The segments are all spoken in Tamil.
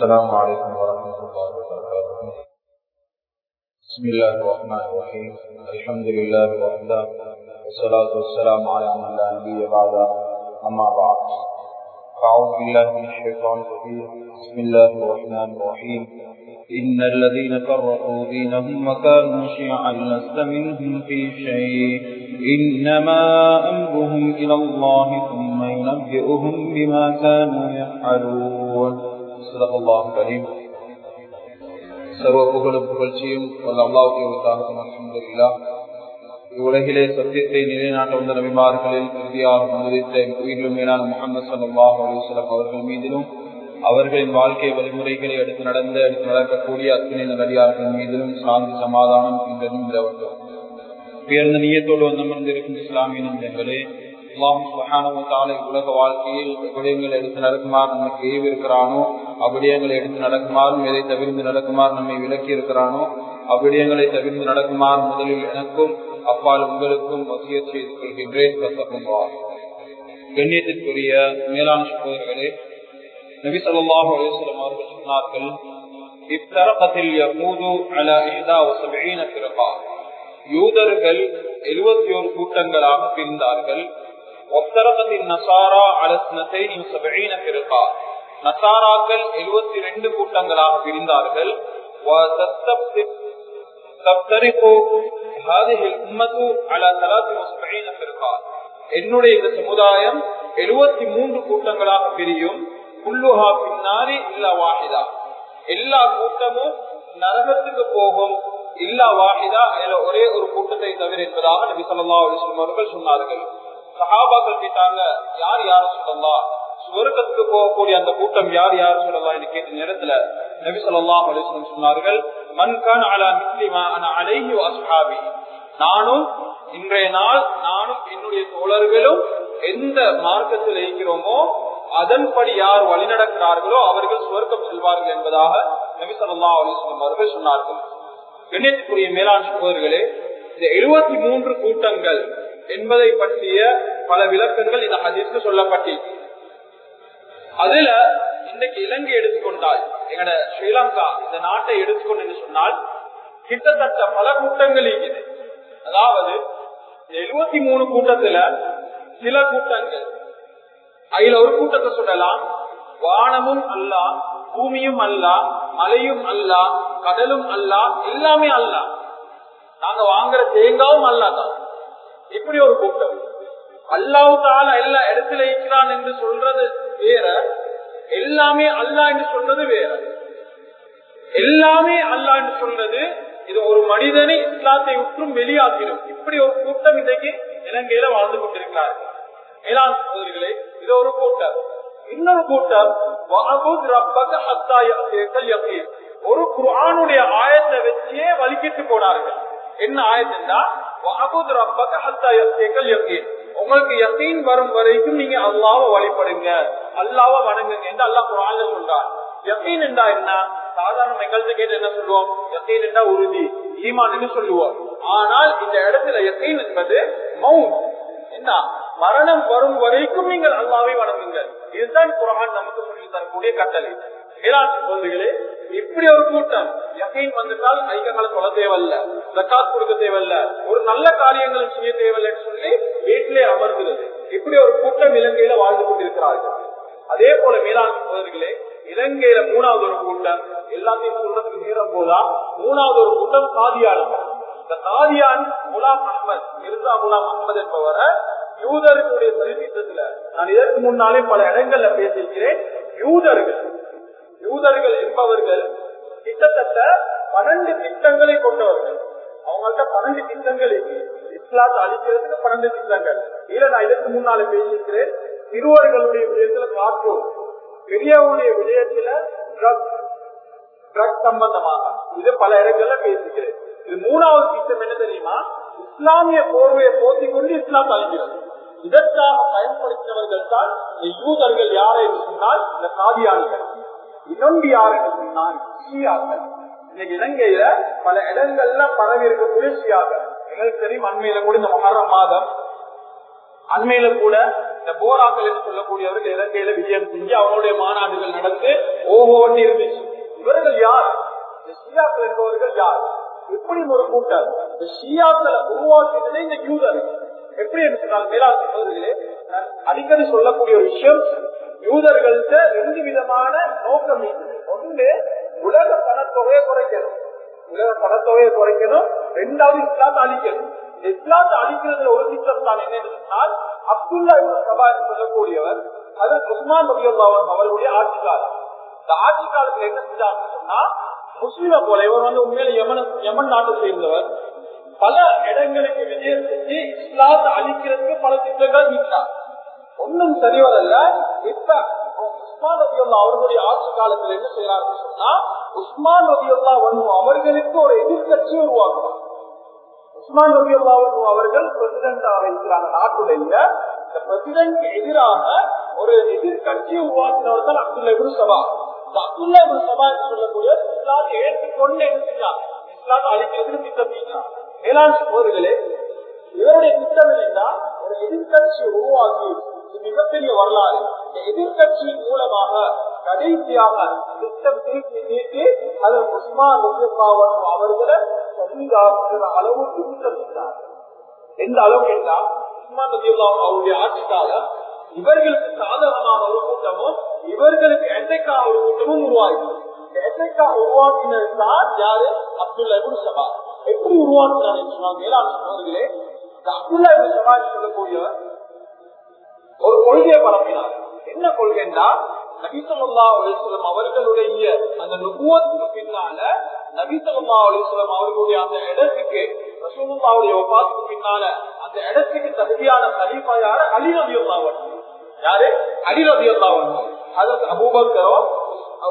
السلام عليكم ورحمة الله وبركاته. بسم الله الرحمن الرحيم. الحمد لله وحده. والصلاة والسلام على من لا نبي بعده. أما بعد. أعوذ بالله من الشيطان الرجيم. بسم الله الرحمن الرحيم. إن الذين فرقوا دينهم وكانوا شيعا لست منهم في شيء. إنما أمرهم إلى الله ثم ينبئهم بما كانوا يفعلون. சர்வ புகழும் புகழ்ச்சியும் இவ்வுலகிலே சத்தியத்தை நிலைநாட்ட வந்த நபிமார்களில் இறுதியாக முன்வைத்த உயிரிலும் மேலான முகமது சல்லாஹ் அலுவலம் அவர்கள் மீதிலும் அவர்களின் வாழ்க்கை வழிமுறைகளை எடுத்து நடந்த எடுத்து நடக்கக்கூடிய அத்தனை நடிகார்கள் மீதிலும் சாந்தி சமாதானம் என்றும் நிலவட்டும் உயர்ந்த நீயத்தோடு வந்தமர்ந்திருக்கும் இஸ்லாமிய நண்பர்களே உலக வாழ்க்கையில் விடயங்கள் எடுத்து நடக்குமாறு நமக்கு ஏவி இருக்கிறானோ அவ்விடயங்களை எடுத்து நடக்குமாறும் எதை தவிர்த்து நடக்குமாறு நம்மை விலக்கி இருக்கிறானோ அவ்விடயங்களை தவிர்த்து நடக்குமாறு முதலில் எனக்கும் அப்பால் உங்களுக்கும் வசிய செய்து கொள்கின்றேன். கண்ணியத்திற்குரிய மேலாண் சகோதரர்களே நபி அவர்கள் சொன்னார்கள் இத்தரகத்தில் யமூது அல இஹ்தா வசபீன பிறப்பா யூதர்கள் எழுபத்தி ஒரு கூட்டங்களாக பிரிந்தார்கள். ஒத்தரகத்தின் நசாரா அலஸ்னத்தை சபீன நசாராக்கள் எழுபத்தி ரெண்டு கூட்டங்களாக பிரிந்தார்கள் என்னுடைய இந்த சமுதாயம் எழுபத்தி மூன்று கூட்டங்களாக பிரியும் புல்லுஹா பின்னாரி இல்ல வாஹிதா எல்லா கூட்டமும் நரகத்துக்கு போகும் இல்லா வாஹிதா ஒரே ஒரு கூட்டத்தை தவிர என்பதாக நபி சொல்லா அலிஸ்லம் அவர்கள் சொன்னார்கள் சஹாபாக்கள் கேட்டாங்க யார் யார சொல்லலாம் சுவர்க்கத்துக்கு போகக்கூடிய அந்த கூட்டம் யார் யார் சொல்லலாம் என்று கேட்ட நேரத்துல நபி சொல்லாஹ் அலிஸ்லம் சொன்னார்கள் மன்கான் அலா மிஸ்லிமா அஸ்ஹாபி. நானும் இன்றைய நாள் நானும் என்னுடைய தோழர்களும் எந்த மார்க்கத்தில் இருக்கிறோமோ அதன்படி யார் வழிநடக்கிறார்களோ அவர்கள் சுவர்க்கம் செல்வார்கள் என்பதாக நபி சொல்லா அலிஸ்லம் அவர்கள் சொன்னார்கள். கண்ணியத்துக்குரிய மேலாண் சகோதரர்களே இந்த எழுபத்தி மூன்று கூட்டங்கள் என்பதை பற்றிய பல விளக்கங்கள் இந்த ஹதீஸ்க்கு சொல்லப்பட்டிருக்கு. அதுல இன்னைக்கு இலங்கை எடுத்துக்கொண்டால் எங்கட ஸ்ரீலங்கா இந்த நாட்டை எடுத்துக்கொண்டு சொன்னால் கிட்டத்தட்ட பல கூட்டங்கள் இருக்குது. அதாவது எழுபத்தி மூணு கூட்டத்துல சில கூட்டங்கள். அதுல ஒரு கூட்டத்தை சொல்லலாம். வானமும் அல்ல பூமியும் அல்ல மலையும் அல்ல கடலும் அல்ல எல்லாமே அல்ல. நாங்க வாங்குற தேங்காவும் அல்லாதான் இப்படி ஒரு கூட்டம். அல்லாவு தால எல்லா இடத்துல இருக்கிறான் என்று சொல்றது வேற. எல்லாமே அல்லா என்று சொல்றது வேற. எல்லாமே அல்லா என்று சொல்றது இது ஒரு மனிதனை இஸ்லாத்தை உற்றும் வெளியாக்கிடும். இப்படி ஒரு கூட்டம் இன்றைக்கு இலங்கையில வாழ்ந்து கொண்டிருக்கிறார்கள். மேலாண் சகோதரிகளே இது ஒரு கூட்டம். இன்னொரு கூட்டம் ஒரு குரானுடைய ஆயத்தை வச்சே வலிக்கிட்டு போனார்கள். என்ன ஆயத்துண்டா? உங்களுக்கு யசீன் வரும் வரைக்கும் நீங்க அல்லாவ வழிபடுங்க. அல்லாவ வணங்குங்க என்று அல்லா குரான்ல சொல்றார் யசீன் என்றா என்ன? சாதாரண எங்கள்கிட்ட கேட்டு என்ன சொல்லுவோம்? யசீன் என்றா உறுதி ஈமான் சொல்லுவோம். ஆனால் இந்த இடத்துல யசீன் என்பது மவுன் என்ன மரணம் வரும் வரைக்கும் நீங்கள் அல்லாவை வணங்குங்கள் இதுதான் குரான் நமக்கு சொல்லி தரக்கூடிய கட்டளை. மேலாண் குழந்தைகளே இப்படி ஒரு கூட்டம். யகைன் வந்துட்டால் ஐக்கங்களை சொல்ல தேவையில்ல. ஜக்காத் கொடுக்க தேவையில்ல. ஒரு நல்ல காரியங்கள் செய்ய தேவையில்லைன்னு சொல்லி வீட்டிலே அமர்கிறது இப்படி ஒரு கூட்டம் இலங்கையில வாழ்ந்து கொண்டிருக்கிறார்கள். அதே போல மேலாண் சோதர்களே இலங்கையில மூணாவது ஒரு கூட்டம் எல்லாத்தையும் சொல்றதுக்கு நேரம் போதா? மூணாவது ஒரு கூட்டம் காதியாளர்கள் இந்த காதியான் குலாம் அஹமத் மிர்சா குலாம் அஹமது என்பவரை யூதர்களுடைய சரித்திரத்துல நான் இதற்கு முன்னாலே பல இடங்கள்ல பேசியிருக்கிறேன். யூதர்கள் யூதர்கள் என்பவர்கள் கிட்டத்தட்ட பன்னெண்டு திட்டங்களை கொண்டவர்கள். அவங்கள்ட்ட பன்னெண்டு திட்டங்கள் இருக்கு. இஸ்லாத்தை அழிக்கிறதுக்கு பன்னெண்டு திட்டங்கள் இல்ல நான் இதற்கு முன்னால பேசியிருக்கிறேன். சிறுவர்களுடைய விடயத்துல காற்றோம் பெரியவருடைய விடயத்துல ட்ரக் ட்ரக் சம்பந்தமாக. இது பல இடங்கள்ல பேசிக்கிறேன் இது மூணாவது திட்டம் என்ன தெரியுமா? இஸ்லாமிய போர்வையை போத்தி கொண்டு இஸ்லாம் அழிக்கிறது. இதற்காக பயன்படுத்தினவர்கள் தான் யூதர்கள் யாரை என்று சொன்னால் இந்த காதியானிகள் இன்னொன்று யார் என்று சொன்னால் ஷியாக்கள். இன்னைக்கு இலங்கையில பல இடங்கள்ல பரவி இருக்கக்கூடிய ஷியாக்கள் எங்களுக்கு தெரியும். அண்மையில கூட இந்த மகரம் மாதம் அண்மையில கூட இந்த போராக்கள் என்று சொல்லக்கூடியவர்கள் இலங்கையில விஜயம் செஞ்சு அவங்களுடைய மாநாடுகள் நடந்து ஓஹோன்னு இருந்துச்சு. இவர்கள் யார்? இந்த ஷியாக்கள் என்பவர்கள் யார்? எப்படி ஒரு கூட்டம். இந்த ஷியாக்களை உருவாக்கியதே இந்த யூதர். எப்படி என்று சொன்னால் மேலாண் சகோதரிகளே அடிக்கடி சொல்லக்கூடிய ஒரு விஷயம் யூதர்கள்ட்ட ரெண்டு விதமான நோக்கம் ஒன்று உலக பணத்தொகையை குறைக்கணும். உலக பணத்தொகையை குறைக்கணும். ரெண்டாவது இஸ்லாத்தை அழிக்கணும். இஸ்லாத் இஸ்லாத்தை அழிக்கிறதுல ஒரு திட்டம் தான் என்ன சொன்னால் அப்துல்லா சபா என்று சொல்லக்கூடியவர் அது உஸ்மான் நபியுல்லாஹ் அவர்களுடைய ஆட்சி காலம் இந்த ஆட்சி காலத்துல என்ன செஞ்சாங்கன்னு சொன்னா முஸ்லிம போல இவர் வந்து உண்மையில யமன் யமன் நாட்டை சேர்ந்தவர். பல இடங்களுக்கு விஜயம் செஞ்சு இஸ்லாத்தை அழிக்கிறதுக்கு பல திட்டங்கள் நீட்டார் ஒன்னும் வரல இப்ப உஸ்மான் ரபியுல்லா அவர்களுடைய ஆட்சி காலத்தில் என்ன செய்யறாருன்னு சொன்னா உஸ்மான் ரபியுல்லா வந்து அவர்களுக்கு ஒரு எதிர்கட்சி உருவாக்குறாங்க உஸ்மான் ரபியுல்லா அவர்கள் பிரசிடண்டாக இருக்கிறாங்க. நாட்டுடைய இந்த பிரசிடண்ட் எதிராக ஒரு எதிர்கட்சி உருவாக்கினவர் தான் அப்துல்லா இப்னு சபா. இந்த அப்துல்லா இப்னு சபா என்று சொல்லக்கூடிய இஸ்லாத்தை ஏற்றுக்கொண்டு என்ன செஞ்சாங்க இஸ்லாத்தை அழிக்கிறதுக்கு திட்டம் மேலாண் சோதர்களே இவருடைய திட்டம் என்னன்னா ஒரு எதிர்கட்சி உருவாக்கி இது மிகப்பெரிய வரலாறு. இந்த எதிர்கட்சியின் மூலமாக கடைசியாக திட்டம் தீட்டி தீட்டி அதன் உஸ்மான் அவர்களை சகிதாக்குற அளவுக்கு திட்டமிட்டார் எந்த அளவு என்றால் உஸ்மான் ரபியுல்லாஹ் அவருடைய ஆட்சிக்காக இவர்களுக்கு சாதகமான ஒரு கூட்டமும் இவர்களுக்கு எண்டைக்காக ஒரு கூட்டமும் உருவாயிடும் எண்டைக்கா உருவாக்கினது தான் யாரு? அப்துல்லா இப்னு சபா. எப்படி உருவாக்கினார்? சொன்னாங்க மேலாண் சகோதரிகளே இந்த அப்துல்லா இப்னு சபா சொல்லக்கூடியவர் ஒரு கொள்கையை பரப்பினார். என்ன கொள்கைன்னா நபிசல்லா அலிஸ்லம் அவர்களுடைய அந்த நுகுவத்துக்கு பின்னால நபிசல்லா அலிஸ்லம் அவர்களுடைய அந்த இடத்துக்கு ரசூலுல்லாவுடைய ஒப்பாத்துக்கு பின்னால அந்த இடத்துக்கு தகுதியான கலீஃபா யாரு? அலி ரபியுல்லா யாரு? அலி ரபியுல்லா அதற்கு அபூபக்கரோ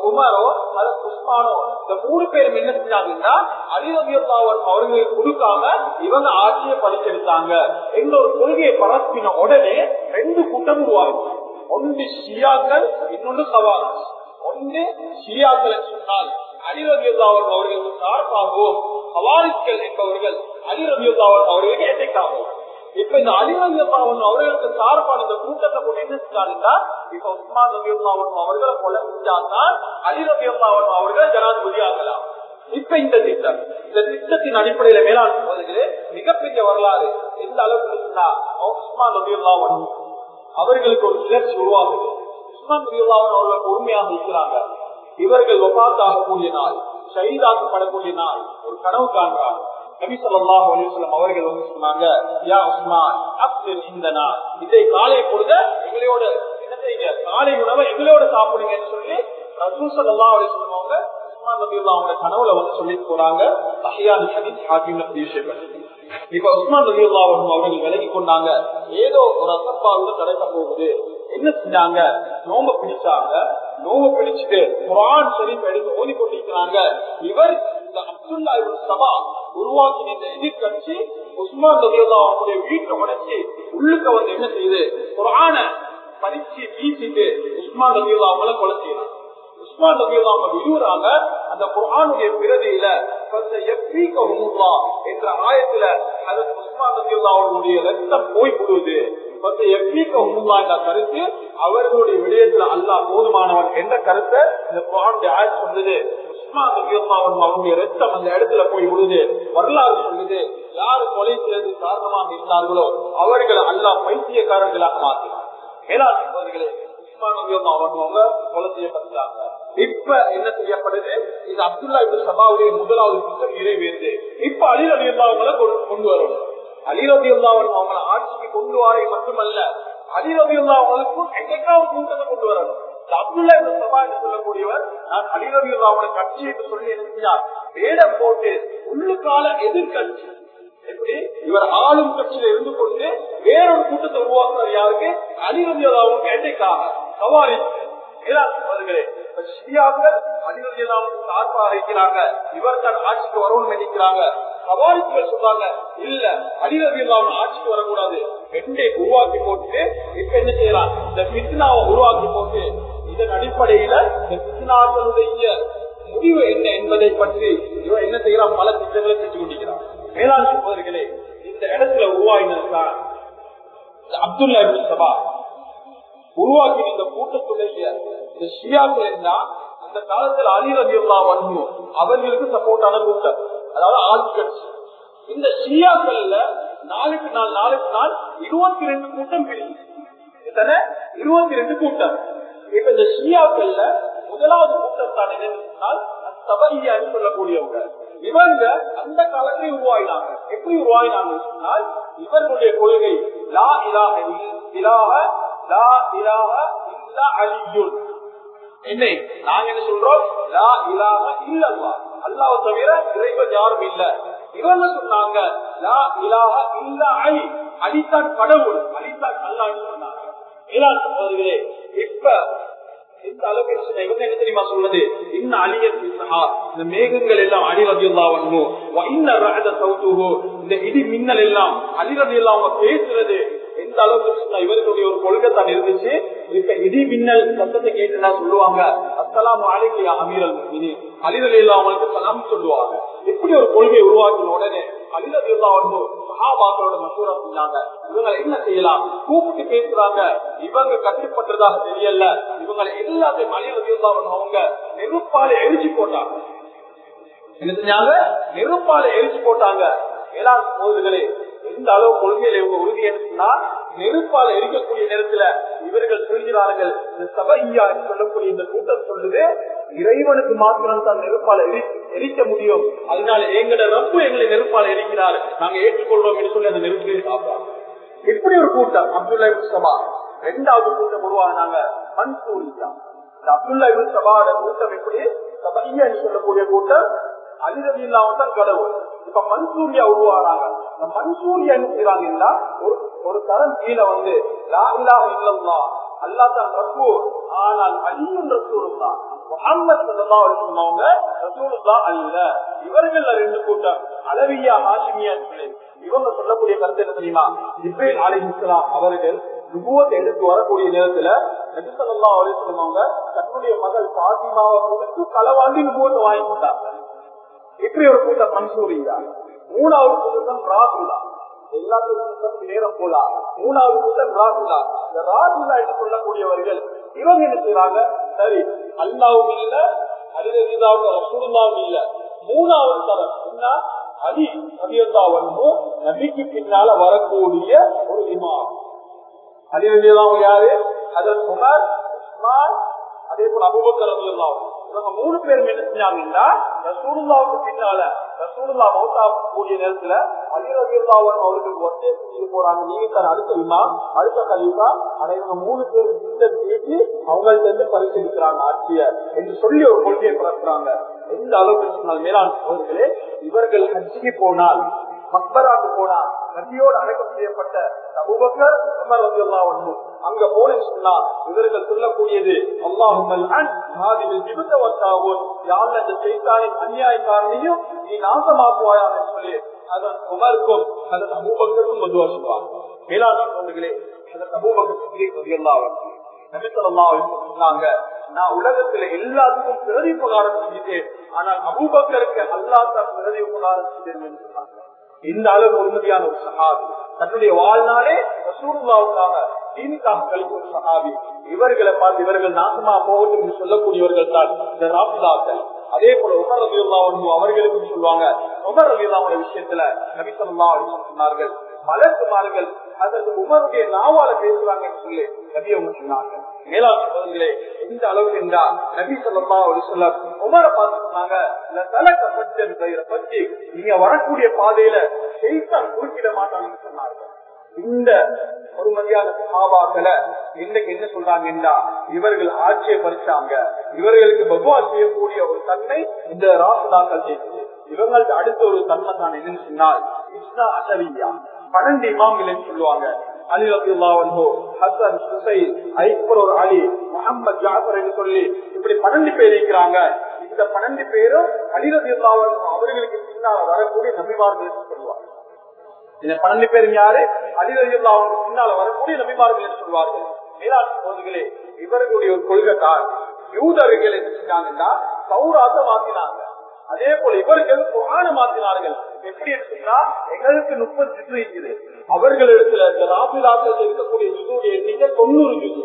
உமரோ அதற்கு உஸ்மானோ இந்த மூணு பேரும் என்ன செஞ்சாங்கன்னா அலி ரபியுல்லாவன் அவர்களுக்கு கொடுக்காம இவங்க ஆட்சியை பறிச்செடுத்தாங்க என்ற ஒரு கொள்கையை பரப்பின உடனே ரெண்டு கூட்டம் உருவாகும் ஒன்று ஷியாக்கள் இன்னொன்று சவால் ஒன்று ஷியாக்களை சொன்னால் அலிரபியுல்லாவன் அவர்களுக்கு சார்பாகவும் சவாரிக்கள் என்பவர்கள் அலிரபியுல்லாவன் அவர்களுக்கு ஏற்றைக்காகவும் இப்ப இந்த அலிரபியுல்லாவன் அவர்களுக்கு சார்பான இந்த கூட்டத்தை கொண்டு என்ன செஞ்சாங்கன்னா இப்ப உஸ்மான் ரபியுல்லாவன் அவர்களை கொலை செஞ்சாதான் அலிரபியுல்லாவன் அவர்கள் ஜனாதிபதி ஆகலாம். இப்ப இந்த திட்டம் இந்த திட்டத்தின் அடிப்படையில மேலாண் போதுகளே மிகப்பெரிய வரலாறு எந்த அளவுக்கு இருந்தா உஸ்மான் ரபியுல்லாவன் அவர்களுக்கு ஒரு கிளர்ச்சி உருவாகுது. உஸ்மான் ரபியுல்லாவன் அவர்களுக்கு உண்மையாக இருக்கிறாங்க. இவர்கள் ஒப்பாத்தாகக்கூடிய நாள் ஷஹீதாக்கப்படக்கூடிய நாள் ஒரு கனவு காண்றாங்க நபி சொல்லாஹ் அலிஸ்லாம் அவர்கள் வந்து சொன்னாங்க யா உஸ்மான் அப்தில் இந்த நாள். இதை காலை பொழுத எங்களோட என்ன செய்யுங்க காலை உணவை எங்களோட சாப்பிடுங்கன்னு சொல்லி ரசூல் சல்லா அலிஸ்லாம் அவங்க உஸ்மான் நபி அவங்க கனவுல வந்து சொல்லி போறாங்க. சஹியான் ஹதீஸ் ஹாக்கிம் இப்ப உஸ்மான் ரவி அவர்கள் விலகி கொண்டாங்க ஏதோ ஒரு அசப்பாவோட நடக்க போகுது. என்ன செஞ்சாங்க? நோம்ப பிடிச்சாங்க. நோம்ப பிடிச்சிட்டு குரான் எடுத்து கொண்டிருக்கிறாங்க இவர் இந்த அப்துல்லா இவர் சபா உருவாக்கின இந்த எதிர்கட்சி உஸ்மான் ரவி அவங்களுடைய வீட்டை உடைச்சு உள்ளுக்க வந்து என்ன செய்யுது? குரான படிச்சு வீசிட்டு உஸ்மான் ரவி அவங்கள கொலை செய்யறாங்க. உஸ்மான் நபி அவங்க அந்த குரானுடைய பிரதியில என்ற ஆயத்துல அதற்கு உஸ்மானுடைய ரத்தம் போய் போடுவது கருத்து அவர்களுடைய விடயத்துல அல்லா போதுமானவன் என்ற கருத்தை இந்த குரானுடைய ஆய சொன்னது உஸ்மான் நபி அவருடைய ரத்தம் அந்த இடத்துல போய் விடுது வரலாறு சொல்லுது. யாரு கொலை செய்து காரணமாக இருந்தார்களோ அவர்களை அல்லா பைத்தியக்காரர்களாக மாற்றினார் மேலாண் உஸ்மான் அவங்க கொலை செய்யப்பட்டாங்க இப்ப என்ன செய்யப்படுது? இது அப்துல்லா இப்ப சபாவுடைய முதலாவது திட்டம் நிறைவேறுது. இப்ப அலிர் அலி அவங்களை கொண்டு வரணும். அலிர் அலி அவங்களை ஆட்சிக்கு கொண்டு வரை மட்டுமல்ல அலிர் அலி அவங்களுக்கும் என்னைக்காவது கூட்டத்தை கொண்டு வரணும். அப்துல்லா இந்த சபா என்று சொல்லக்கூடியவர் நான் அலிர் அலி அவங்களை கட்சி என்று சொல்லி என்ன செஞ்சார் வேடம் போட்டு உள்ளுக்கால எதிர்கட்சி எப்படி? இவர் ஆளும் கட்சியில இருந்து கொண்டு வேறொரு கூட்டத்தை உருவாக்குறார் யாருக்கு? அலிரதியாவும் கேட்டைக்காக சவாரி அவர்களே ஷியாக்கள் அலிரதியாவுக்கு சார்பாக இருக்கிறாங்க. இவர் தான் ஆட்சிக்கு வரணும்னு நினைக்கிறாங்க. சவாரிகள் சொல்றாங்க. இல்ல அலிரதியாவும் ஆட்சிக்கு வரக்கூடாது. பெண்ணை உருவாக்கி போட்டு இப்ப என்ன செய்யலாம்? இந்த பித்னாவை உருவாக்கி போட்டு இதன் அடிப்படையில இந்த பித்னாக்களுடைய முடிவு என்ன என்பதை பற்றி இவர் என்ன செய்யறான் பல திட்டங்களை செஞ்சு கொண்டிருக்கிறான் வேளாண் சகோதரிகளே இந்த இடத்துல உருவாயினதுதான் அப்துல்லா சபா. உருவாக்கி இந்த கூட்டத்துடைய இந்த ஷியாக்கள் அந்த காலத்தில் அலி ரபியுல்லா வந்து அவர்களுக்கு சப்போர்ட்டான கூட்டம் அதாவது ஆட்கட்சி இந்த ஷியாக்கள்ல நாளுக்கு நாள் நாளுக்கு நாள் இருபத்தி ரெண்டு கூட்டம் பிரிஞ்சு எத்தனை? இருபத்தி ரெண்டு கூட்டம். இப்ப இந்த ஷியாக்கள்ல முதலாவது கூட்டம் தான் என்னன்னு சொன்னால் சபையான்னு சொல்லக்கூடியவங்க இவங்க அந்த காலத்திலே உருவாயினாங்க. எப்படி உருவாயினாங்கன்னு சொன்னால் இவர்களுடைய கொள்கை லா இலாக இலாக லா இலாக இல்லா அழியுள் என்ன நாங்க என்ன சொல்றோம்? லா இலாக இல்லல்லா அல்லாஹ் தவிர இறைவன் யாரும் இல்ல. இவங்க சொன்னாங்க லா இலாக இல்ல அலி. அலித்தான் கடவுள். அலித்தான் அல்லான்னு சொன்னாங்க. மேலாண் சகோதரர்களே இப்ப இந்த அளவுக்கு என்ன இவங்க என்ன தெரியுமா சொன்னது இன்ன அலியன் இந்த மேகங்கள் எல்லாம் அலி ரதியுல்லா வரணும் இன்ன ரகத சவுத்துஹோ இந்த இடி மின்னல் எல்லாம் அலி ரதியுல்லா அவங்க பேசுறது. எந்த அளவுக்கு சொன்னா இவர்களுடைய ஒரு கொள்கை தான் இருந்துச்சு. இப்ப இடி மின்னல் சத்தத்தை கேட்டுனா சொல்லுவாங்க. அஸ்லாம் அலைக்கு அமீரல் முஸ்லிம் அலிரலில்லா அவங்களுக்கு சலாம் சொல்லுவாங்க. எப்படி ஒரு கொள்கை உருவாக்கின உடனே அலிதல் வந்து சஹாபாக்களோட மசூரா செஞ்சாங்க இவங்களை என்ன செய்யலாம்? கூப்பிட்டு பேசுறாங்க. இவங்க கட்டுப்பட்டதாக தெரியல. இவங்களை எல்லாத்தையும் அலிதல் அலிரலில்லா அவங்க நெருப்பால எரிச்சு போட்டாங்க. என்ன செஞ்சாங்க? நெருப்பால எரிச்சு போட்டாங்க. ஏழாம் போதுகளே எந்த அளவு கொள்கையில இவங்க உறுதி எடுத்துனா நெருப்பால எரிக்கக்கூடிய நேரத்துல இவர்கள் சொல்கிறார்கள் இந்த சபையா என்று சொல்லக்கூடிய இந்த கூட்டம் சொல்லுது இறைவனுக்கு மாத்திரம் தான் நெருப்பால எரி எரிக்க முடியும். அதனால எங்கட ரப்பு எங்களை நெருப்பால எரிக்கிறார். நாங்க ஏற்றுக்கொள்றோம் என்று சொல்லி அந்த நெருப்பு சாப்பிடுறாங்க. எப்படி ஒரு கூட்டம் அப்துல்லா சபா. ரெண்டாவது கூட்டம் உருவாகினாங்க மன்சூரியா இந்த அப்துல்லா சபாவோட கூட்டம் எப்படி? சபையா என்று சொல்லக்கூடிய கூட்டம் அதிரதி இல்லாமல் தான் கடவுள். இப்ப மன்சூரியா உருவாகிறாங்க. இந்த மன்சூரியா என்ன செய்யறாங்கன்னா ஒரு ஒரு தரம் கீழே வந்து லா இலாஹ இல்லல்லா அல்லா தான் ரசூல். ஆனால் அலியும் ரசூலும் தான் முகமது சல்லா அவங்க ரசூலுல்லா அல்ல. இவர்கள்ல ரெண்டு கூட்டம். அளவியா ஹாஷிமியா இவங்க சொல்லக்கூடிய கருத்து என்ன தெரியுமா? இப்ரேல் அலி இஸ்லாம் அவர்கள் நுபுவத்தை எடுத்து வரக்கூடிய நேரத்துல நபிசல்லா அலிஸ்லாம் சொன்னவங்க தன்னுடைய மகள் பாத்திமாவை கொடுத்து களவாண்டி நுபுவத்தை வாங்கி கொடுத்தாங்க இப்படி ஒரு கூட்டம் மன்சூரியா மூணாவது கூட்டம் ராகுலா எல்லாத்துக்கும் நேரம் போலாம் மூணாவது கூட்டம் ராகுலா இந்த ராகுலா என்று சொல்லக்கூடியவர்கள் இவங்க என்ன செய்யறாங்க சரி அல்லாவும் இல்ல அலிரீதாவும் ரசூலுல்லாவும் இல்ல. மூணாவது தரம் என்ன? அலி அபியல்லா வந்து நபிக்கு பின்னால வரக்கூடிய ஒரு இமாம். அலிரீதாவும் யாரு? அதன் குமார் உஸ்மான் அதே போல அபுபக்கர் ரலியல்லாஹு இவங்க மூணு பேரும் என்ன செஞ்சாங்கன்னா ரசூலுல்லாவுக்கு பின்னால ரசூலுல்லா மௌத்தா கூடிய நேரத்துல அலி ரலியல்லாஹு அவர்களுக்கு ஒத்தே செஞ்சு போறாங்க. நீங்க தான் அடுத்த விமா அடுத்த கலீஃபா. ஆனா இவங்க மூணு பேர் சிஸ்டம் பேசி அவங்கள்ட்ட இருந்து பரிசீலிக்கிறாங்க ஆட்சிய என்று சொல்லி ஒரு கொள்கையை பரப்புறாங்க எந்த அளவுக்கு சொன்னால் மேலாண் சோதர்களே இவர்கள் ஹஜ்ஜிக்கு போனால் மக்பராக்கு போனா நதியோடு அடக்கம் செய்யப்பட்ட அபூபக்கர் உமர் அங்க போனேன்னு சொன்னா இவர்கள் சொல்லக்கூடியது அல்லாஹுமல் அன் அந்த செய்தானின் அநியாயக்காரனையும் நீ நாசமாக்குவாயாம் என்று சொல்லி அதன் உமருக்கும் அதன் அபூபக்கருக்கும் மதுவா சொல்லுவாங்க மேலாண் சொன்னங்களே அதன் அபூபக்கர் ரலியல்லாஹு அன்ஹு. சொன்னாங்க நான் உலகத்துல எல்லாத்துக்கும் பிரதி உபகாரம் செஞ்சுட்டேன். ஆனால் அபூபக்கருக்கு அல்லா தான் பிரதி உபகாரம் செஞ்சேன் சொன்னாங்க. இந்த அளவு உண்மையான ஒரு சகாபி தன்னுடைய வாழ்நாளே ரசூலுல்லாவுக்காக தீனுக்காக ஒரு சகாபி இவர்களை பார்த்து இவர்கள் நாசமா போகட்டும் என்று சொல்லக்கூடியவர்கள் தான் இந்த ராபிதாக்கள். அதே போல உமர் ரபியுல்லா அவர்களுக்கும் சொல்லுவாங்க உமர் ரபியுல்லாவோட விஷயத்துல நபிசல்லா சொன்னார்கள் மலக்குமார்கள் அதற்கு உமருடைய நாவால பேசுறாங்கன்னு சொல்லி நபி சொன்னார்கள் மேலாண் சோதர்களே எந்த அளவுக்கு என்றா நபி சொல்லா ஒரு சொல்ல உமரை பார்த்து சொன்னாங்க பற்றி நீங்க வரக்கூடிய பாதையில செய்தான் குறுக்கிட மாட்டாங்கன்னு சொன்னார்கள். இந்த பொறுமதியான சகாபாக்களை இன்னைக்கு என்ன சொல்றாங்கன்னா இவர்கள் ஆட்சியை பறிச்சாங்க. இவர்களுக்கு பகவான் செய்யக்கூடிய ஒரு தன்மை இந்த ராசதாக்கள் செய்யுது இவங்களுக்கு அடுத்த ஒரு தன்மை தான் என்னன்னு சொன்னால் இஸ்னா அசரியா பன்னெண்டு இமாம்கள் சொல்லுவாங்க? அலி ரபியுல்லாவோ ஹசன் சுசை ஐக்பர் அலி முகமது ஜாஃபர் என்று சொல்லி இப்படி பன்னெண்டு பேர் இருக்கிறாங்க. இந்த பன்னெண்டு பேரும் அலி ரபியுல்லாவன் அவர்களுக்கு பின்னால வரக்கூடிய நபிமார்கள் என்று சொல்லுவாங்க இந்த பன்னெண்டு பேரும் யாரு? அலி ரபியுல்லாவுக்கு பின்னால வரக்கூடிய நபிமார்கள் என்று சொல்வார்கள். மேலாண் போதுகளே இவர்களுடைய ஒரு கொள்கை யூதர்கள் என்ன செஞ்சாங்கன்னா சௌராத்த மாத்தினாங்க. அதே போல இவர்கள் குரான மாத்தினார்கள். எப்படி சொன்னா எங்களுக்கு முப்பது ஜிசு இருக்குது. அவர்களிடத்துல இந்த ராபிலாசத்தில் இருக்கக்கூடிய ஜிதுடைய எண்ணிக்கை தொண்ணூறு ஜிது.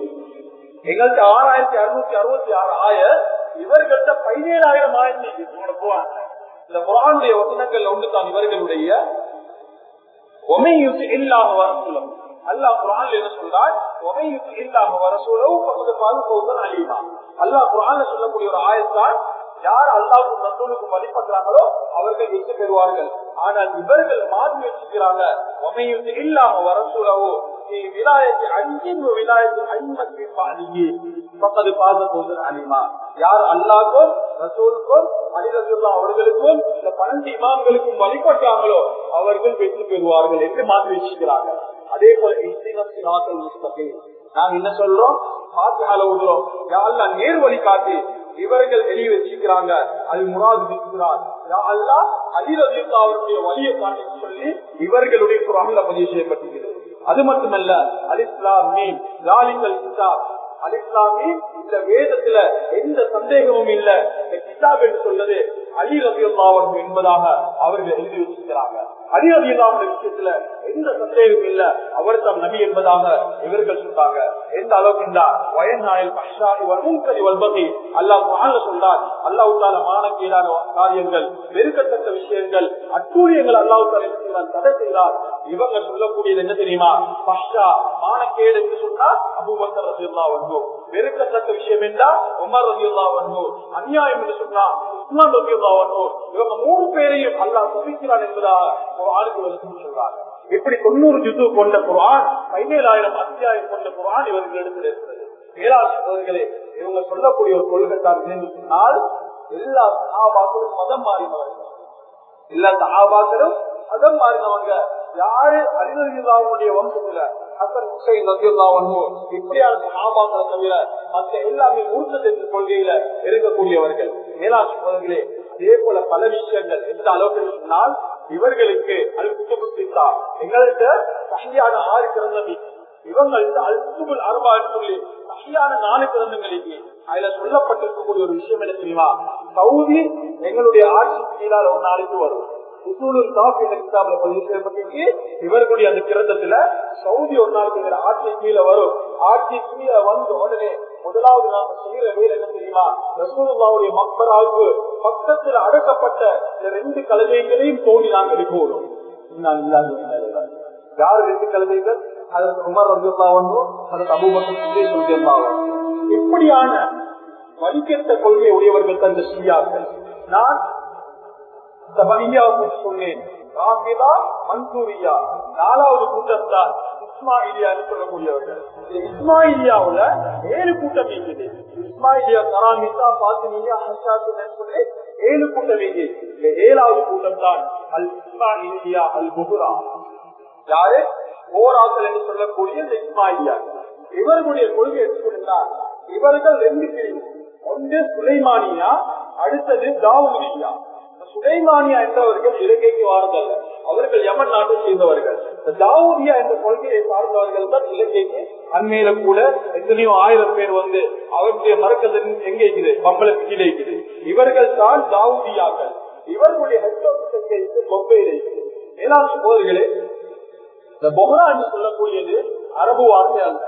எங்கள்கிட்ட ஆறாயிரத்தி அறுநூத்தி அறுபத்தி ஆறு ஆய இவர்கள்ட்ட பதினேழாயிரம் ஆயிரத்தி போவாங்க இந்த குரானுடைய வசனங்கள் ஒன்று தான் இவர்களுடைய ஒமையுத்து இல்லாம வர அல்லா அல்லாஹ் குரான்ல என்ன சொல்றார் ஒமையுத்து இல்லாம வர சொல்லவும் பக்கத்து பாதுகாப்பு அழியுமா? அல்லாஹ் குரான்ல சொல்லக்கூடிய ஒரு ஆயத்தான் யார் அல்லாவுக்கும் ரசூலுக்கும் வழிபடுறாங்களோ அவர்கள் வெற்றி பெறுவார்கள். ஆனால் இவர்கள் மாறி வச்சுக்கிறாங்க ஒமையுத்து இல்லாம வர சொல்லவோ விலாயத்தை அஞ்சின் விலாயத்தை அன்மத்தின் பாதிக்கு பக்கத்து பாதுகாப்பு அழியுமா யார் அல்லாக்கும் ரசூலுக்கும் அலிரசுல்லா அவர்களுக்கும் இந்த பன்னெண்டு இமாம்களுக்கும் வழிபட்டாங்களோ அவர்கள் வெற்றி பெறுவார்கள் என்று மாற்றி வச்சுக்கிறாங்க அதே போல இஸ்தினத்தினாக்கள் முஸ்தகை நாங்க என்ன சொல்றோம்? பாத்தியால விடுறோம் யாழ்லா நேர் வழி காட்டி இவர்கள் வெளியே வச்சுக்கிறாங்க அது முராது இருக்கிறார். அல்லா அலிரதில்லா அவருடைய வழியை காட்டி சொல்லி இவர்களுடைய குரான்ல பதிவு செய்யப்பட்டிருக்கிறது. அது மட்டுமல்ல அலிஸ்லாமி லாலிக்கல் கிதாப். அலிஸ்லாமி இந்த வேதத்துல எந்த சந்தேகமும் இல்ல. இந்த கிதாப் என்று சொல்றது அலி ரபியுல்லாவன் என்பதாக அவர்கள் எழுதி வச்சிருக்கிறாங்க. அதிகாரி ரபியுல்லாவுடைய விஷயத்துல எந்த சந்தேகமும் இல்ல. அவர் தம் நபி என்பதாக இவர்கள் சொல்றாங்க. எந்த அளவுக்கு இந்த வயநாயல் பஷாரி வன்முகரி வல்பகி அல்லா மகால சொல்றார். அல்லாஹு மானக்கீடான காரியங்கள் வெறுக்கத்தக்க விஷயங்கள் அட்டூழியங்கள் அல்லாஹு தடை செய்தார். இவங்க சொல்லக்கூடியது என்ன தெரியுமா? பஷ்டா மானக்கேடு என்று சொன்னா அபுபக்கர் ரசில்லா வந்து வெறுக்கத்தக்க விஷயம் என்றா உமர் ரசில்லா வந்து அநியாயம் என்று சொன்னா உஸ்மான் ரசில்லா வந்து இவங்க மூணு பேரையும் அல்லாஹ் சபிக்கிறான் என்பதாக ஒரு ஆளுக்கு வந்து சொல்றாங்க. இப்படி தொண்ணூறு ஜுத்து கொண்ட குரான் பதினேழாயிரம் அத்தியாயம் கொண்ட குரான் இவர்கள் இருக்கிறது மேலாளர்களே இவங்க சொல்லக்கூடிய ஒரு கொள்கை என்று சொன்னால் எல்லா சகாபாக்களும் மதம் மாறினவர்கள். எல்லா சகாபாக்களும் மதம் மாறினவங்க யாரு? அலிதல்லாவுடைய வம்சத்துல. ஹசன் ஹுசைன் ரத்தியுல்லாவோ இப்படியான சகாபாக்களை தவிர மற்ற எல்லாமே மூர்த்தத்தை கொள்கையில இருக்கக்கூடியவர்கள். மேலாட்சியர்களே அதே போல பல விஷயங்கள் எந்த அளவுக்கு சொன்னால் இவர்களுக்கு அல்புத்தா எங்கள்கிட்ட சரியான ஆறு கிரந்தம் இவங்கள்ட்ட அல் குத்துபுல் சொல்லி சரியான நாலு கிரந்தங்களுக்கு அதுல சொல்லப்பட்டிருக்கக்கூடிய ஒரு விஷயம் என்ன தெரியுமா? சவுதி எங்களுடைய ஆட்சி கீழால் ஒரு நாளைக்கு வரும் இவர்களுடைய அந்த கிரந்தத்துல சவுதி ஒரு நாளைக்கு ஆட்சி கீழே வரும். ஆட்சி கீழே வந்து உடனே முதலாவது நாம செய்யற வேலை என்ன தெரியுமா? ரசூலுல்லாவுடைய மக்களாவுக்கு பக்கத்துல அடக்கப்பட்ட ரெண்டு கலவைகளையும் தோண்டி நாங்கள் எடுக்கணும் யாரு ரெண்டு கலவைகள்? அதற்கு உமர் ரஜுல்லாவோ அதற்கு அபுபக்கர் இப்படியான வலிக்கெட்ட கொள்கை உடையவர்கள் தந்த செய்யார்கள் நான் சொன்னேன். மன்சூரியா. நாலாவது கூட்டம் தான் இஸ்மாயிலியான்னு சொல்லக்கூடியவர்கள். இஸ்மாயிலியாவுல ஏழு கூட்டம் இருக்குது. இஸ்மாயிலியா கராமிசா பாத்தினியா ஹசாத்துன்னு சொல்லி ஏழு கூட்டம் இங்கே இந்த ஏழாவது கூட்டம் தான் அல் இஸ்மாயிலியா அல் புகுரா யாரு? ஓராக்கள் என்று சொல்லக்கூடிய இந்த இஸ்மாயிலியா. இவர்களுடைய கொள்கை எடுத்துக்கொண்டால் இவர்கள் ரெண்டு பிரிவு ஒன்று சுலைமானியா அடுத்தது தாவூரியா சுலைமானியா என்றவர்கள் இலங்கைக்கு வாழ்ந்தல்ல அவர்கள் யமன் நாட்டை சேர்ந்தவர்கள். தாவூதியா என்ற கொள்கையை சார்ந்தவர்கள் தான் இலங்கைக்கு அண்மையில கூட எத்தனையோ ஆயிரம் பேர் வந்து அவருடைய மரக்கதன் எங்க இருக்குது? பம்பளத்து கீழே இருக்குது. இவர்கள் தான் தாவூதியாக்கள். இவர்களுடைய ஹெட் ஆபீஸ் எங்க இருக்குது? பொம்பையில இருக்குது. மேலாண் சகோதரிகளே இந்த பொஹரா என்று சொல்லக்கூடியது அரபு வார்த்தை அல்ல.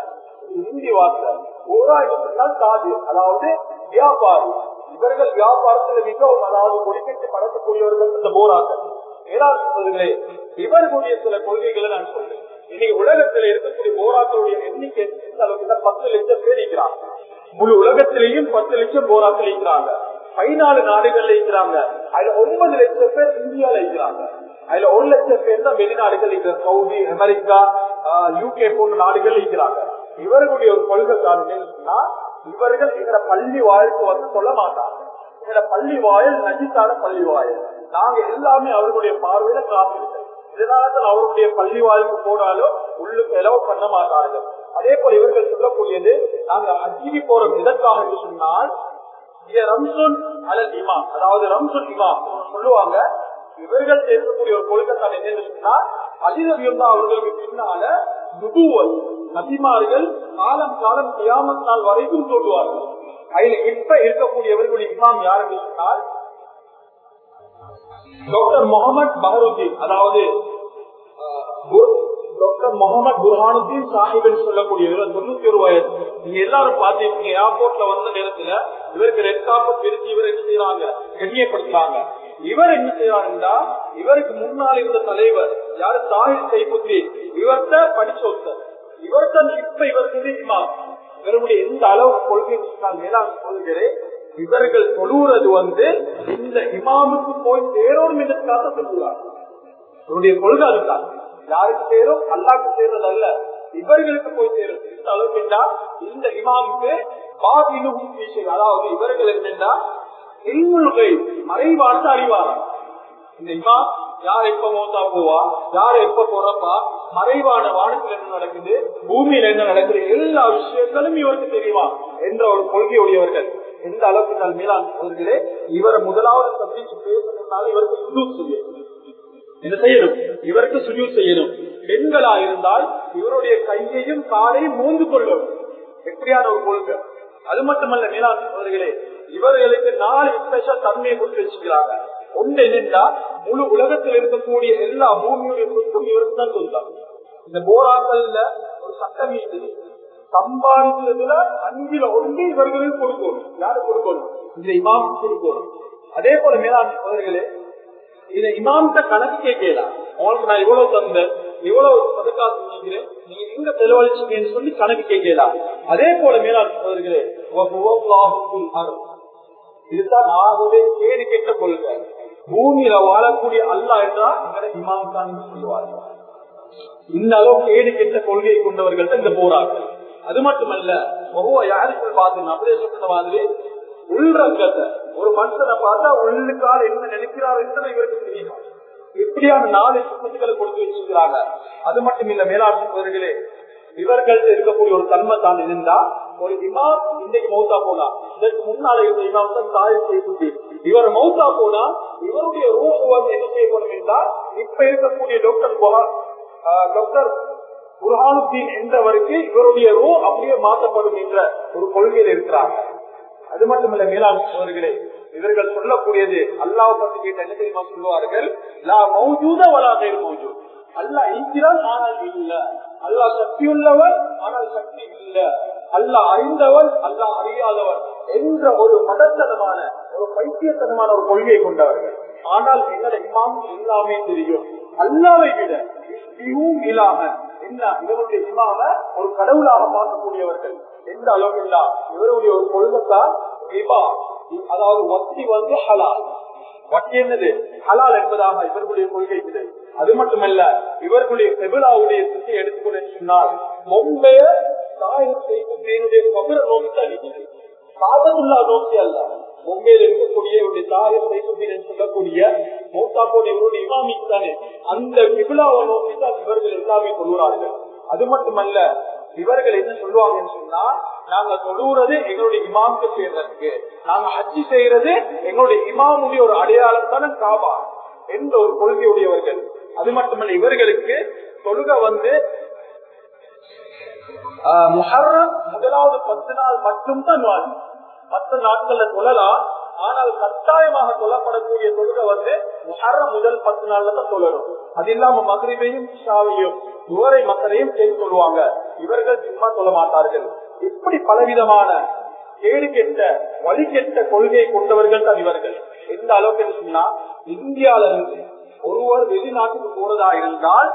ஹிந்தி வார்த்தை. பொஹரா என்று சொன்னால் காது அதாவது வியாபாரி. இவர்கள் வியாபாரத்துல மிகவும் அதாவது ஒழிக்கட்டு பறக்கக்கூடியவர்கள் இந்த போராட்டம். ஏதாவது இவர்களுடைய சில கொள்கைகளை நான் சொல்றேன். இன்னைக்கு உலகத்தில் இருக்கக்கூடிய போராக்களுடைய எண்ணிக்கை எந்த அளவுக்கு பத்து லட்சம் பேர் இருக்கிறாங்க. முழு உலகத்திலேயும் பத்து லட்சம் போராட்டம் இருக்கிறாங்க. பதினாலு நாடுகள்ல இருக்கிறாங்க. அதுல ஒன்பது லட்சம் பேர் இந்தியால இருக்கிறாங்க. அதுல ஒரு லட்சம் பேர் தான் வெளிநாடுகள் இருக்கிற சவுதி அமெரிக்கா யூகே போன்ற நாடுகள் இருக்கிறாங்க. இவர்களுடைய ஒரு கொள்கை காரணம் இவர்கள் எங்களை பள்ளி வாயிலுக்கு வந்து சொல்ல மாட்டாங்க. எங்களை பள்ளி வாயில் நஜித்தான பள்ளி வாயில். நாங்க எல்லாமே அவர்களுடைய பார்வையில காத்திருக்கோம் இதனால அவருடைய பள்ளி வாயிலுக்கு போனாலும் உள்ளுக்கு எலவு பண்ண மாட்டார்கள். அதே போல இவர்கள் சொல்லக்கூடியது நாங்க அஜிக்கு போறோம் எதற்காக என்று சொன்னால் ரம்சுன் அலல் இமாம் அதாவது ரம்சுன் இமாம் சொல்லுவாங்க இவர்கள் சேர்க்கக்கூடிய ஒரு கொள்கை தான் என்னன்னு சொன்னா அலிரவியம் தான் அவர்களுக்கு பின்னால நபிமார்கள் காலம் காலம் கியாமத்தால் வரைக்கும் சொல்லுவார்கள். அதுல இப்ப இருக்கக்கூடியவர்களுடைய இமாம் என்று சொன்னால் டாக்டர் முகமது பஹருத்தீன் அதாவது டாக்டர் முகமது புர்ஹானுத்தீன் சாஹிப்னு சொல்லக்கூடியவர் தொண்ணூத்தி ஒரு வயது. நீங்க எல்லாரும் பாத்தீங்க ஏர்போர்ட்ல வந்த நேரத்துல இவருக்கு ரெட் காப்பர் பிரித்து இவர் என்ன செய்யறாங்க கண்ணியப்படுத்துறாங்க. இவர் என்ன செய்வாருண்டா? இவருக்கு முன்னால் இருந்த தலைவர் யாரு? தாயில் கைப்புத்தி இவர்கிட்ட படிச்சோத்தர். இவர்த்த இவர்தான் இப்ப இவர் இமாம் இவருடைய எந்த அளவு கொள்கை மேலாண் சொல்கிறேன். இவர்கள் தொழுறது வந்து இந்த இமாமுக்கு போய் சேரும் என்பதற்காக சொல்லுவார் இவருடைய கொள்கை அதுதான். யாருக்கு சேரும்? அல்லாக்கு சேர்றது அல்ல. இவர்களுக்கு போய் சேரும். இந்த அளவுக்கு இந்த இமாமுக்கு பாதினும் அதாவது இவர்கள் என்னென்னா இல்முல்கை மறைவாட்டு அறிவாரம் இந்த யார் எப்ப மோத்தா போவா? யார் எப்ப போறப்பா? மறைவான வானத்தில் என்ன நடக்குது? பூமியில என்ன நடக்குது? எல்லா விஷயங்களும் இவருக்கு தெரியுமா? என்ற ஒரு கொள்கையுடையவர்கள். எந்த அளவுக்கு நான் மேலாண் அவர்களே இவரை முதலாவது சந்திச்சு பேசணும்னாலும் இவருக்கு சுஜூத் செய்யணும். என்ன செய்யணும்? இவருக்கு சுஜூத் செய்யணும். பெண்களா இருந்தால் இவருடைய கையையும் காலையும் மூந்து கொள்ளும் எப்படியான ஒரு கொள்கை? அது மட்டுமல்ல மேலாண் அவர்களே இவர்களுக்கு நாலு ஸ்பெஷல் தன்மையை கொடுத்து வச்சுக்கிறாங்க. ஒன்று என்னென்னா முழு உலகத்தில் இருக்கக்கூடிய எல்லா பூமியுடைய சொத்தும் இவருக்கு தான் சொந்தம். இந்த போராட்டல்ல ஒரு சட்டம் இது சம்பாதிக்கிறதுல அஞ்சில ஒன்று இவர்களுக்கு கொடுக்கணும். யாரு கொடுக்கணும்? இந்த இமாம் கொடுக்கணும். அதே போல மேலாண்மை அவர்களே இதை இமாம்கிட்ட கணக்கு கேட்கலாம் உங்களுக்கு நான் இவ்வளவு தந்தேன் இவ்வளவு பதக்கா செஞ்சுக்கிறேன் நீங்க எங்க செலவழிச்சீங்கன்னு சொல்லி கணக்கு கேட்கலாம் அதே போல மேலாண்மை அவர்களே இதுதான் நாகவே கேடு கெட்ட கொள்கை. பூமியில வாழக்கூடிய அல்லா என்றா எங்களை இமாம் தான் சொல்லுவார்கள். இந்த அளவு கேடு கெட்ட கொள்கையை கொண்டவர்கள் இந்த போராட்டம் அது மட்டுமல்ல ஒவ்வொரு யாருக்கு பார்த்து அப்படியே சொன்ன மாதிரி உள்ரங்கத்தை ஒரு மனுஷனை பார்த்தா உள்ளுக்கால் என்ன நினைக்கிறார் என்பதை இவருக்கு தெரியும். இப்படியான நாலு சுத்தத்துக்களை கொடுத்து வச்சிருக்கிறாங்க. அது மட்டும் இல்ல மேலாட்சிப்பவர்களே இவர்கள்ட்ட இருக்கக்கூடிய ஒரு தன்மை தான் இருந்தா ஒரு இமாம் இன்றைக்கு மௌத்தா போனா. இதற்கு முன்னால இருந்த இமாம் தான் தாய் செய்து இவர் மௌத்தா போனா இவருடைய ரூபு வந்து என்ன செய்யப்படும் என்றால் இப்ப இருக்கக்கூடிய டாக்டர் டாக்டர் புர்ஹானுத்தீன் என்றவருக்கு இவருடைய ரூ அப்படியே மாற்றப்படும் என்ற ஒரு கொள்கையில் இருக்கிறாங்க. அது மட்டுமல்ல மேலாண் அவர்களே இவர்கள் சொல்லக்கூடியது அல்லாஹ் பத்தி கேட்ட என்ன தெரியுமா சொல்லுவார்கள்? லா மௌஜூத வலாதையில் மௌஜூத். அல்லாஹ் இருக்கிறான் ஆனால் இல்ல. அல்லாஹ் சக்தி உள்ளவர் ஆனால் சக்தி இல்ல. அல்லாஹ் அறிந்தவன் அல்லாஹ் அறியாதவன் என்ற ஒரு மதத்தனமான ஒரு பைத்தியத்தனமான ஒரு கொள்கையை கொண்டவர்கள். ஆனால் எங்களை இமாம் எல்லாமே தெரியும். அல்லாவை விட இதுவும் இல்லாம என்ன? இவருடைய இமாம ஒரு கடவுளாக பார்க்கக்கூடியவர்கள். எந்த அளவு இல்லா? இவருடைய ஒரு கொள்கைத்தான் விபா அதாவது வட்டி வந்து ஹலால். வட்டி என்னது? ஹலால் என்பதாக இவர்களுடைய கொள்கை இது. அது மட்டுமல்ல இவர்களுடைய செபிலாவுடைய சுத்தி எடுத்துக்கொண்டு சொன்னால் மும்பைய நோக்கி சாதமுல்லா நோக்கி அல்ல. இருக்கக்கூடிய இவருடைய தாயர் சொல்லக்கூடிய மௌத்தாப்போட இவருடைய இமாமிக்கு தானே அந்த விபிலாவை நோக்கி தான் இவர்கள் எல்லாமே சொல்லுறார்கள் அது மட்டுமல்ல இவர்கள் என்ன சொல்லுவாங்கன்னு சொன்னா நாங்க தொழுறது எங்களுடைய இமாமுக்கு செய்யறதுக்கு. நாங்க ஹஜ்ஜி செய்யறது எங்களுடைய இமாமுடைய ஒரு அடையாளம் தானே காபா என்ற ஒரு கொள்கையுடையவர்கள். அது மட்டுமல்ல இவர்களுக்கு தொழுக வந்து முஹர்ரம் முதலாவது பத்து நாள் மட்டும்தான் வாஜி மற்ற நாட்கள்ல தொழலாம். ஆனால் கட்டாயமாக சொல்லப்படக்கூடிய தொழுகை வந்து முஹர்ரம் முதல் பத்து நாள்ல தான் சொல்லணும் அது இல்லாம மதுரையும் ஷாவையும் துவரை மக்களையும் சேர்த்து சொல்லுவாங்க இவர்கள் சும்மா சொல்ல மாட்டார்கள். இப்படி பலவிதமான கேடு கெட்ட வழி கெட்ட கொள்கையை கொண்டவர்கள் தான் இவர்கள். எந்த அளவுக்கு சொன்னா இந்தியால இருந்து ஒருவர் வெளிநாட்டுக்கு போறதா இருந்தால்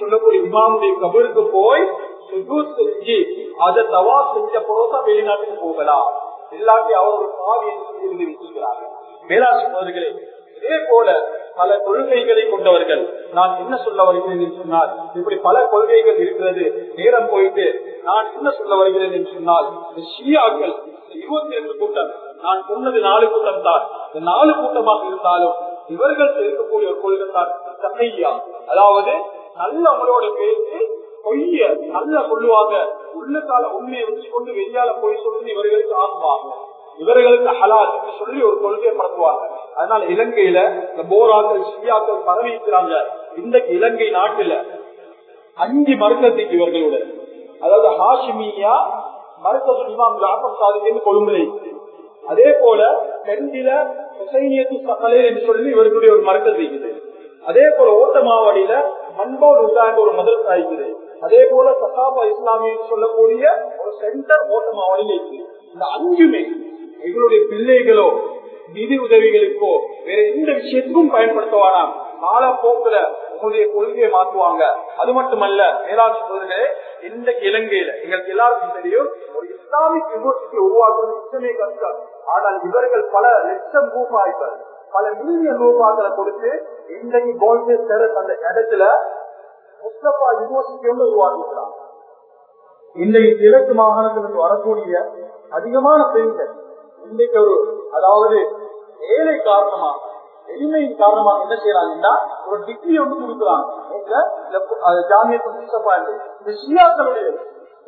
சொல்லக்கூடிய இமாமுடைய கபருக்கு போய் செஞ்சு அதை தவா செஞ்ச வெளிநாட்டுக்கு போகலாம். எல்லாத்தையும் அவரோட பாவி என்று எழுதி வச்சிருக்கிறார்கள் சோதர்களே இதே போல பல கொள்கைகளை கொண்டவர்கள். நான் என்ன சொல்ல வருகிறேன் என்று சொன்னால் இப்படி பல கொள்கைகள் இருக்கிறது. நேரம் போயிட்டு நான் என்ன சொல்ல வருகிறேன் என்று சொன்னால் ஷியாக்கள் இருபத்தி ரெண்டு கூட்டம் நான் சொன்னது நாலு கூட்டம் தான். நாலு கூட்டமாக இருந்தாலும் இவர்கள் இருக்கக்கூடிய ஒரு கொள்கை தான் தகையா அதாவது நல்லவங்களோட பேசி பொய்ய நல்ல சொல்லுவாங்க. உள்ளத்தால உண்மையை வச்சு கொண்டு வெளியால பொய் சொல்லி இவர்களுக்கு ஆகுவாங்க இவர்களுக்கு ஹலால் என்று சொல்லி ஒரு கொள்கையை பரப்புவாங்க. அதனால இலங்கையில இந்த போராக்கள் ஷியாக்கள் பரவிக்கிறாங்க இந்த இலங்கை நாட்டுல அஞ்சு மருத்துவத்துக்கு இவர்களோட அதாவது ஹாஷிமியா மருத்துவ இமாம் ஜாபர் சாதிக்கு கொழும்புல அதே போல பெண்டில என்று சொல்லி இவர்களுடைய ஒரு மருத்துவ இருக்குது. அதே போல ஓட்டமாவடியில மண்போல் உண்டாண்ட ஒரு மதரசா இருக்குது. அதே போல சசாபா இஸ்லாமிய சொல்லக்கூடிய ஒரு சென்டர் ஓட்டமாவடியில் இருக்குது. இந்த அஞ்சுமே எங்களுடைய பிள்ளைகளோ நிதி உதவிகளுக்கோ வேற எந்த விஷயத்துக்கும் பயன்படுத்துவானா? காலப்போக்குல உங்களுடைய கொள்கையை மாற்றுவாங்க. அது மட்டுமல்ல மேலாட்சி சொல்றதே இந்த இலங்கையில எங்களுக்கு எல்லாருக்கும் தெரியும் ஒரு இஸ்லாமிக் யூனிவர்சிட்டி உருவாக்குவது நிச்சயமே கஷ்டம். ஆனால் இவர்கள் பல லட்சம் ரூபாய்கள் பல மில்லியன் ரூபாய்களை கொடுத்து இன்றைக்கு கோல்டேஜ் டெரஸ் அந்த இடத்துல முஸ்தபா யூனிவர்சிட்டி ஒன்று உருவாக்கிக்கிறாங்க இன்றைக்கு கிழக்கு மாகாணத்திலிருந்து வரக்கூடிய அதிகமான பெண்கள் இன்றைக்கு ஒரு அதாவது ஏழை காரணமாக எளிமையின் காரணமாக என்ன செய்யறாங்கன்னா ஒரு டிகிரி ஒன்று கொடுக்குறாங்க. ஜாமிய இந்த ஷியாக்களுடைய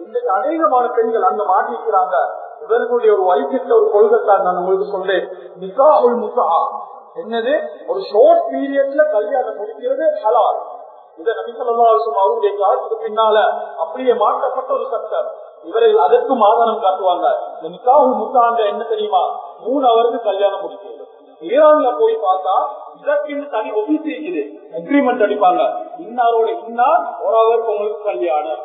இன்றைக்கு அநேகமான பெண்கள் அங்க மாட்டிக்கிறாங்க இவர்களுடைய ஒரு வைத்தியத்தை ஒரு கொள்கைத்தான் நான் உங்களுக்கு சொல்றேன். நிகா உள் முசா என்னது? ஒரு ஷார்ட் பீரியட்ல கல்யாணம் முடிக்கிறது ஹலால். இதை நபிசல்லாசம் அவருடைய காலத்துக்கு பின்னால அப்படியே மாற்றப்பட்ட ஒரு சட்டம். இவர்கள் அதற்கும் ஆதாரம் காட்டுவாங்க. இந்த நிக்காஹு முத்தாண்ட என்ன தெரியுமா? மூணு அவருக்கு கல்யாணம் முடிக்கிறது. ஈரான்ல போய் பார்த்தா இதற்கென்று தனி ஒபிஸ் இருக்குது. அக்ரிமெண்ட் அடிப்பாங்க. இன்னாரோட இன்னார் ஒரு அவருக்கு உங்களுக்கு கல்யாணம்.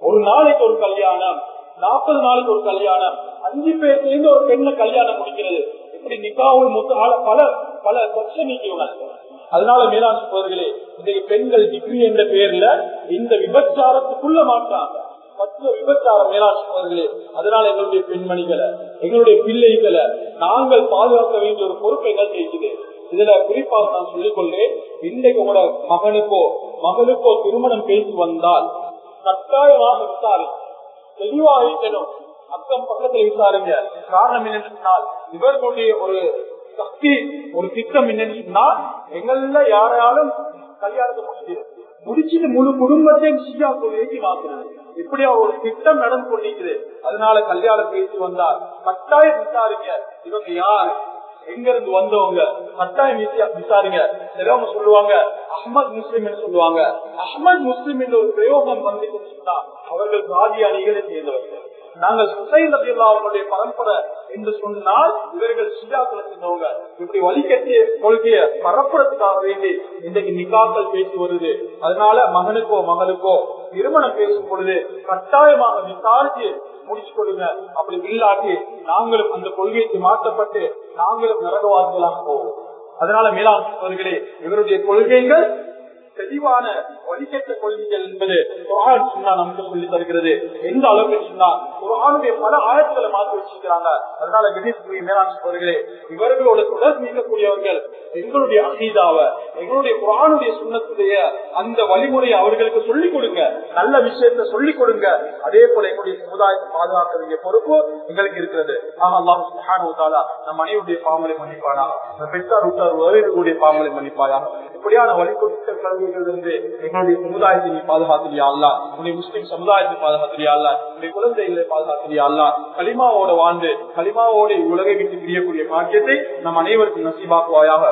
ஒரு நாளைக்கு ஒரு கல்யாணம். நாற்பது நாளைக்கு ஒரு கல்யாணம். அஞ்சு பேர் சேர்ந்து ஒரு பெண்ணை கல்யாணம் முடிக்கிறது. இப்படி நிக்காவுள் முத்தால பல பல பிரச்சனைக்கு அதனால மேலாண் சோதர்களே இன்றைக்கு பெண்கள் டிகிரி என்ற பேர்ல இந்த விபச்சாரத்துக்குள்ள மாட்டாங்க. மற்ற விபச்சார மேலாண் சோதர்களே அதனால எங்களுடைய பெண்மணிகளை எங்களுடைய பிள்ளைகளை நாங்கள் பாதுகாக்க வேண்டிய ஒரு பொறுப்பை எங்கள் செய்கிறது இதுல குறிப்பாக நான் சொல்லிக் கொள்றேன் இன்றைக்கு உங்களோட மகனுக்கோ மகளுக்கோ திருமணம் பேசி வந்தால் கட்டாயமாக விசாரி தெளிவாக இருக்கணும் அக்கம் பக்கத்துல விசாரிங்க. காரணம் என்னென்னால் இவர்களுடைய ஒரு சக்தி ஒரு திட்டம் என்னன்னு சொன்னா எங்கள யாராலும் கல்யாணத்தை முடிச்சு முடிச்சுட்டு முழு குடும்பத்தையும் சியா ஏற்றி மாத்துறது இப்படி ஒரு திட்டம் நடந்து கொண்டிருக்குது. அதனால கல்யாணம் பேசி வந்தார். கட்டாயம் விசாரிங்க. இவங்க யாரு? எங்க இருந்து வந்தவங்க? கட்டாயம் விசாரிங்க. சிலவங்க சொல்லுவாங்க அஹ்மத் முஸ்லிம் சொல்லுவாங்க. அஹ்மத் முஸ்லிம் என்ற ஒரு பிரயோகம் வந்து அவர்கள் காதி அணிகளை சேர்ந்தவர்கள் நாங்கள் சுசைன் அவர்களுடைய பரம்பரை என்று சொன்னால் இவர்கள் சியாக்களை சேர்ந்தவங்க இப்படி வழிகட்டிய கொள்கையை பரப்புறதுக்காக வேண்டி இன்றைக்கு நிக்காக்கள் பேசி வருது. அதனால மகனுக்கோ மகளுக்கோ திருமணம் பேசும் பொழுது கட்டாயமாக விசாரிச்சு முடிச்சு கொடுங்க. அப்படி இல்லாட்டி நாங்களும் அந்த கொள்கைக்கு மாற்றப்பட்டு நாங்களும் நரகவாதிகளாக போவோம். அதனால மேலாண் இவருடைய கொள்கைகள் தெளிவான வழிகட்ட கொள்கைகள் என்பது குரான் சொன்னா நமக்கு சொல்லி தருகிறது. எந்த அளவுக்கு சொன்னா குரானுடைய பல ஆயத்துக்களை மாற்றி வச்சிருக்கிறாங்க. அதனால கணேசபுரி மேலாண் இவர்களோட தொடர்பு நீக்கக்கூடியவர்கள் எங்களுடைய அசீதாவை எங்களுடைய குரானுடைய சுண்ணத்துடைய அந்த வழிமுறையை அவர்களுக்கு சொல்லிக் கொடுங்க. நல்ல விஷயத்த சொல்லிக் கொடுங்க. அதே போல எங்களுடைய சமுதாயத்தை பாதுகாக்க வேண்டிய பொறுப்பு எங்களுக்கு இருக்கிறது. ஆக அல்லாஹ் நம் அனைவருடைய பாமலை மன்னிப்பானா பெற்றார் உற்றார் உறவினர்களுடைய பாமலை மன்னிப்பாயா இப்படியான வழிகொடுத்த கல்விகளிலிருந்து எங்களுடைய சமுதாயத்தை நீ பாதுகாத்திரியா அல்ல உன்னுடைய முஸ்லிம் சமுதாயத்தை பாதுகாத்திரியா அல்ல உன்னுடைய குழந்தைகளை பாதுகாத்திரியா அல்ல களிமாவோட வாழ்ந்து களிமாவோட உலகை விட்டு பிரியக்கூடிய பாக்கியத்தை நம் அனைவருக்கும் நசீபாக்குவாயாக.